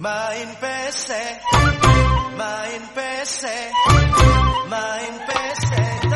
Main PC, main PC, main PC.